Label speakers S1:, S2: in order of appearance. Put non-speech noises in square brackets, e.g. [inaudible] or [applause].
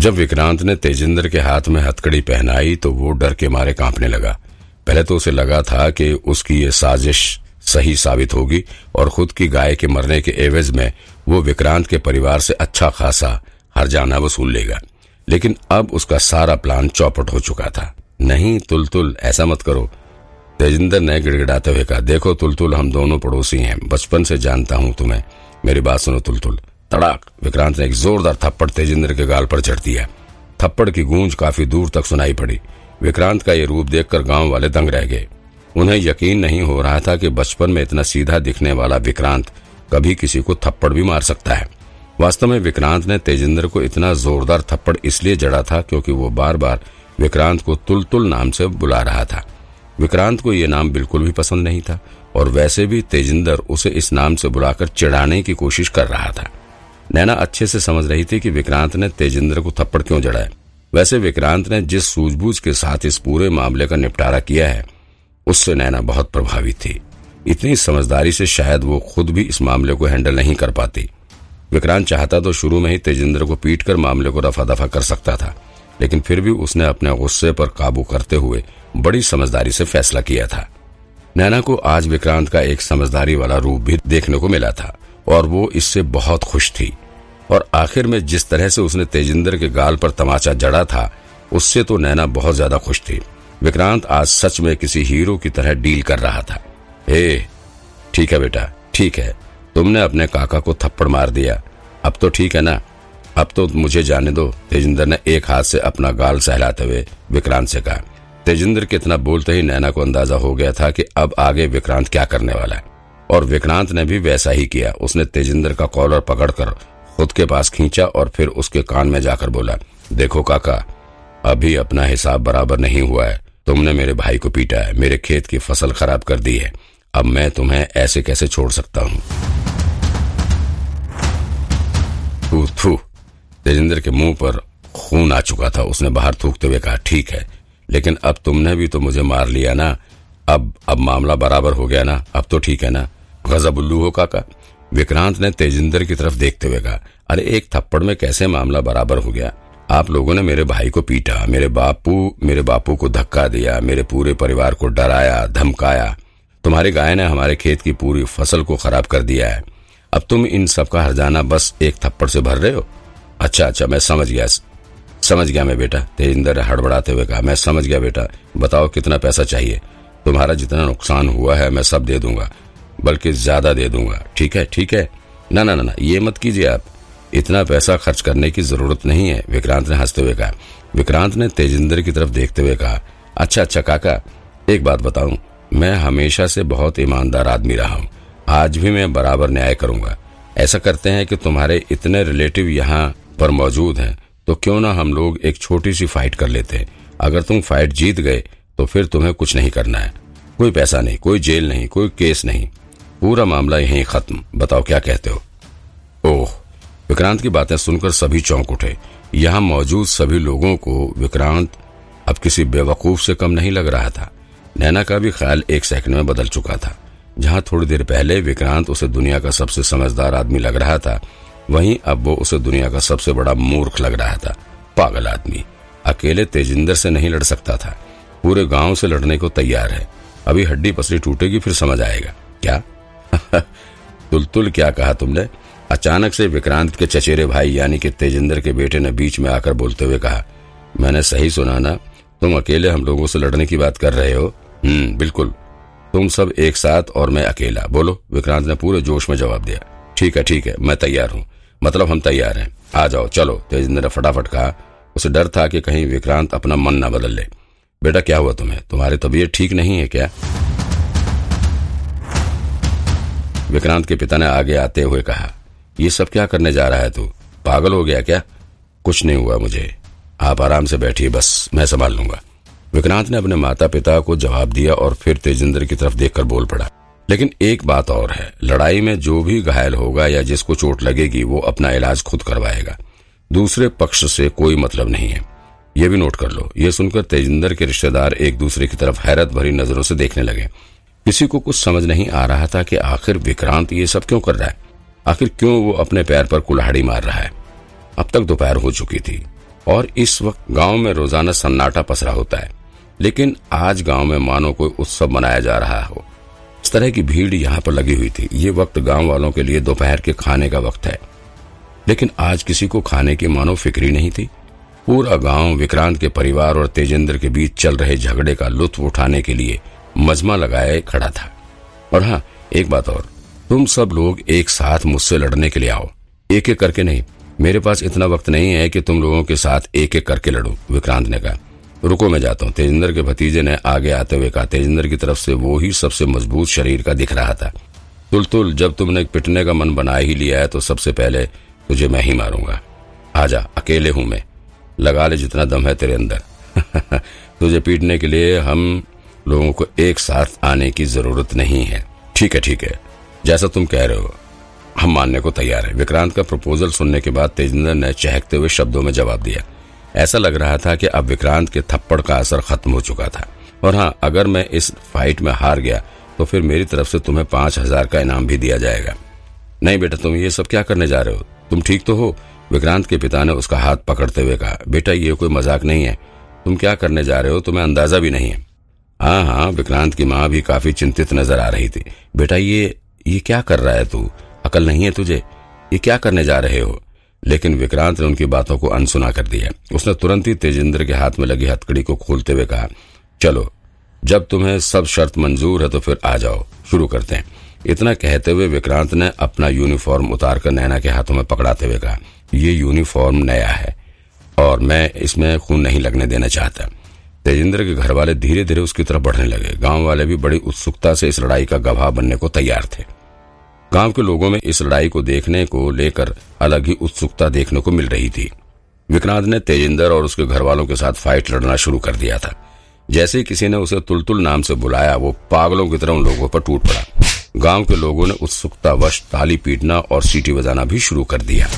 S1: जब विक्रांत ने तेजिंदर के हाथ में हथकड़ी पहनाई तो वो डर के मारे कांपने लगा। पहले तो उसे लगा था कि उसकी ये साजिश सही साबित होगी, और खुद की गाय के मरने के एवज में वो विक्रांत के परिवार से अच्छा खासा हर जाना वसूल लेगा। लेकिन अब उसका सारा प्लान चौपट हो चुका था। नहीं, तुलतुल, ऐसा मत करो। तेजिंदर ने गिड़गिड़ाते हुए कहा, देखो तुलतुल, हम दोनों पड़ोसी हैं। बचपन से जानता हूँ तुम्हें। मेरी बात सुनो तुलतुल। तड़ाक। विक्रांत ने एक जोरदार थप्पड़ तेजिंदर के गाल पर चढ़ दिया थप्पड़ की गूंज काफ़ी दूर तक सुनाई पड़ी। विक्रांत का ये रूप देखकर गाँव वाले दंग रह गए। उन्हें यकीन नहीं हो रहा था कि बचपन में इतना सीधा दिखने वाला विक्रांत कभी किसी को थप्पड़ भी मार सकता है। वास्तव में विक्रांत ने तेजिंदर को इतना जोरदार थप्पड़ इसलिए जड़ा था क्योंकि वो बार बार विक्रांत को तुल तुल नाम से बुला रहा था। विक्रांत को यह नाम बिल्कुल भी पसंद नहीं था और वैसे भी तेजिंदर उसे इस नाम से बुलाकर चिढ़ाने की कोशिश कर रहा था। नैना अच्छे से समझ रही थी कि विक्रांत ने तेजिंदर को थप्पड़ क्यों जड़ा है वैसे विक्रांत ने जिस सूझबूझ के साथ इस पूरे मामले का निपटारा किया है, उससे नैना बहुत प्रभावित थी। इतनी समझदारी से शायद वो खुद भी इस मामले को हैंडल नहीं कर पाती। विक्रांत चाहता तो शुरू में ही तेजिंदर को पीट कर मामले को रफा दफ़ा कर सकता था, लेकिन फिर भी उसने अपने गुस्से पर काबू करते हुए बड़ी समझदारी से फैसला किया था। नैना को आज विक्रांत का एक समझदारी वाला रूप भी देखने को मिला था। और वो इससे बहुत खुश थी। और आखिर में जिस तरह से उसने तेजिंदर के गाल पर तमाचा जड़ा था, उससे तो नैना बहुत ज़्यादा खुश थी। विक्रांत आज सच में किसी हीरो की तरह डील कर रहा था। हे, ठीक है बेटा, ठीक है। तुमने अपने काका को थप्पड़ मार दिया। अब तो ठीक है ना? अब तो मुझे जाने दो, तेजिंदर ने एक हाथ से अपना गाल सहलाते हुए विक्रांत से कहा। तेजिंदर के इतना बोलते ही नैना को अंदाज़ा हो गया था कि अब आगे विक्रांत क्या करने वाला है। और विक्रांत ने भी वैसा ही किया। उसने तेजिंदर का कॉलर पकड़कर खुद के पास खींचा और फिर उसके कान में जाकर बोला, देखो काका, अभी अपना हिसाब बराबर नहीं हुआ है। तुमने मेरे भाई को पीटा है, मेरे खेत की फ़सल खराब कर दी है। अब मैं तुम्हें ऐसे कैसे छोड़ सकता हूँ? तेजिंदर के मुँह पर खून आ चुका था। उसने बाहर थूकते हुए कहा, ठीक है, लेकिन अब तुमने भी तो मुझे मार लिया ना। अब अब मामला बराबर हो गया ना। अब तो ठीक है ना। गजब उल्लू हो काका। विक्रांत ने तेजिंदर की तरफ़ देखते हुए कहा, अरे, एक थप्पड़ में कैसे मामला बराबर हो गया? आप लोगों ने मेरे भाई को पीटा, मेरे बापू मेरे बापू को धक्का दिया, मेरे पूरे परिवार को डराया, धमकाया। तुम्हारी गाय ने हमारे खेत की पूरी फ़सल को खराब कर दिया है। अब तुम इन सब का हरजाना बस एक थप्पड़ से भर रहे हो? अच्छा अच्छा मैं समझ गया समझ गया मैं बेटा। तेजिंदर हड़बड़ाते हुए कहा, मैं समझ गया बेटा, बताओ कितना पैसा चाहिए? तुम्हारा जितना नुकसान हुआ है, मैं सब दे दूँगा। बल्कि ज़्यादा दे दूँगा। ठीक है ठीक है। ना ना ना ना, ये मत कीजिए आप। इतना पैसा खर्च करने की ज़रूरत नहीं है, विक्रांत ने हँसते हुए कहा। विक्रांत ने तेजिंदर की तरफ़ देखते हुए कहा अच्छा अच्छा काका, एक बात बताऊँ, मैं हमेशा से बहुत ईमानदार आदमी रहा हूँ। आज भी मैं बराबर न्याय करूँगा। ऐसा करते हैं कि तुम्हारे इतने रिलेटिव यहाँ पर मौजूद हैं तो क्यों ना हम लोग एक छोटी सी फाइट कर लेते हैं? अगर तुम फाइट जीत गए तो फिर तुम्हें कुछ नहीं करना है। कोई पैसा नहीं, कोई जेल नहीं, कोई केस नहीं। पूरा मामला यहीं खत्म। बताओ क्या कहते हो? ओह, विक्रांत की बातें सुनकर सभी चौंक उठे। यहाँ मौजूद सभी लोगों को विक्रांत अब किसी बेवकूफ़ से कम नहीं लग रहा था। नैना का भी ख्याल एक सेकंड में बदल चुका था। जहाँ थोड़ी देर पहले विक्रांत उसे दुनिया का सबसे समझदार आदमी लग रहा था, वहीं अब वो उसे दुनिया का सबसे बड़ा मूर्ख लग रहा था। पागल आदमी। अकेले तेजिंदर से नहीं लड़ सकता था। पूरे गाँव से लड़ने को तैयार है। अभी हड्डी पसली टूटेगी फिर समझ आएगा। क्या? [laughs] तुलतुल क्या कहा तुमने? अचानक से विक्रांत के चचेरे भाई, यानी कि तेजिंदर के बेटे ने बीच में आकर बोलते हुए कहा, मैंने सही सुना ना, तुम अकेले हम लोगों से लड़ने की बात कर रहे हो? हम्म बिल्कुल। तुम सब एक साथ और मैं अकेला। बोलो। विक्रांत ने पूरे जोश में जवाब दिया। ठीक है ठीक है, मैं तैयार हूँ। मतलब हम तैयार हैं। आ जाओ, चलो, तेजिंदर ने फटाफट कहा। उसे डर था कि कहीं विक्रांत अपना मन ना बदल ले। बेटा, क्या हुआ तुम्हें? तुम्हारी तबीयत ठीक नहीं है क्या? विक्रांत के पिता ने आगे आते हुए कहा, ये सब क्या करने जा रहा है तू? पागल हो गया क्या? कुछ नहीं हुआ मुझे। आप आराम से बैठिए, बस मैं संभाल लूँगा। विक्रांत ने अपने माता पिता को जवाब दिया और फिर तेजिंदर की तरफ़ देखकर बोल पड़ा, लेकिन एक बात और है, लड़ाई में जो भी घायल होगा या जिसको चोट लगेगी, वो अपना इलाज खुद करवाएगा। दूसरे पक्ष से कोई मतलब नहीं है। ये भी नोट कर लो, ये सुनकर तेजिंदर के रिश्तेदार एक दूसरे की तरफ़ हैरत भरी नज़रों से देखने लगे। किसी को कुछ समझ नहीं आ रहा था कि आखिर विक्रांत ये सब क्यों कर रहा है? आखिर क्यों वो अपने पैर पर कुल्हाड़ी मार रहा है? अब तक दोपहर हो चुकी थी और इस वक्त गाँव में रोज़ाना सन्नाटा पसरा होता है। लेकिन आज गाँव में मानो कोई उत्सव मनाया जा रहा हो। इस तरह की भीड़ यहाँ पर लगी हुई थी। ये वक्त गाँव वालों के लिए दोपहर के खाने का वक्त है। लेकिन आज किसी को खाने की मानो फिक्री नहीं थी। पूरा गाँव विक्रांत के परिवार और तेजेंद्र के बीच चल रहे झगड़े का लुत्फ उठाने के लिए मजमा लगाए खड़ा था। और हाँ एक बात और। तुम सब लोग एक साथ मुझसे लड़ने के लिए आओ। एक एक करके नहीं। मेरे पास इतना वक्त नहीं है कि तुम लोगों के साथ एक एक करके लड़ो, विक्रांत ने कहा। रुको, मैं जाता हूँ। तेजिंदर के भतीजे ने आगे आते हुए कहा, तेजिंदर की तरफ़ से वो ही सबसे मज़बूत शरीर का दिख रहा था। तुल तुल जब तुमने पिटने का मन बना ही लिया है तो सबसे पहले तुझे मैं ही मारूँगा। आजा अकेले हूँ मैं। लगा ले जितना दम है तेरे अंदर। [laughs] तुझे पीटने के लिए हम लोगों को एक साथ आने की ज़रूरत नहीं है। ठीक है ठीक है। जैसा तुम कह रहे हो, हम मानने को तैयार है। विक्रांत का प्रपोजल सुनने के बाद तेजिंदर ने चहकते हुए शब्दों में जवाब दिया। ऐसा लग रहा था कि अब विक्रांत के थप्पड़ का असर खत्म हो चुका था। और हाँ अगर मैं इस फाइट में हार गया तो फिर मेरी तरफ़ से तुम्हें पाँच हज़ार का इनाम भी दिया जाएगा। नहीं बेटा, तुम ये सब क्या करने जा रहे हो? तुम ठीक तो हो? विक्रांत के पिता ने उसका हाथ पकड़ते हुए कहा, बेटा, ये कोई मज़ाक नहीं है। तुम क्या करने जा रहे हो? तुम्हें अंदाज़ा भी नहीं है। हाँ हाँ विक्रांत की माँ भी काफ़ी चिंतित नज़र आ रही थी। बेटा, ये ये क्या कर रहा है तू? अकल नहीं है तुझे? ये क्या करने जा रहे हो? लेकिन विक्रांत ने उनकी बातों को अनसुना कर दिया उसने तुरंत ही तेजेंद्र के हाथ में लगी हथकड़ी को खोलते हुए कहा, चलो, जब तुम्हें सब शर्त मंजूर है तो फिर आ जाओ। शुरू करते हैं। इतना कहते हुए विक्रांत ने अपना यूनिफॉर्म उतार कर नैना के हाथों में पकड़ाते हुए कहा, ये यूनिफॉर्म नया है और मैं इसमें खून नहीं लगने देना चाहता। तेजेंद्र के घर वाले धीरे धीरे उसकी तरफ़ बढ़ने लगे। गाँव वाले भी बड़ी उत्सुकता से इस लड़ाई का गवाह बनने को तैयार थे। गाँव के लोगों में इस लड़ाई को देखने को लेकर अलग ही उत्सुकता देखने को मिल रही थी। विक्रांत ने तेजिंदर और उसके घर वालों के साथ फाइट लड़ना शुरू कर दिया था। जैसे ही किसी ने उसे तुलतुल नाम से बुलाया, वो पागलों की तरह उन लोगों पर टूट पड़ा। गाँव के लोगों ने उत्सुकता वश ताली पीटना और सीटी बजाना भी शुरू कर दिया।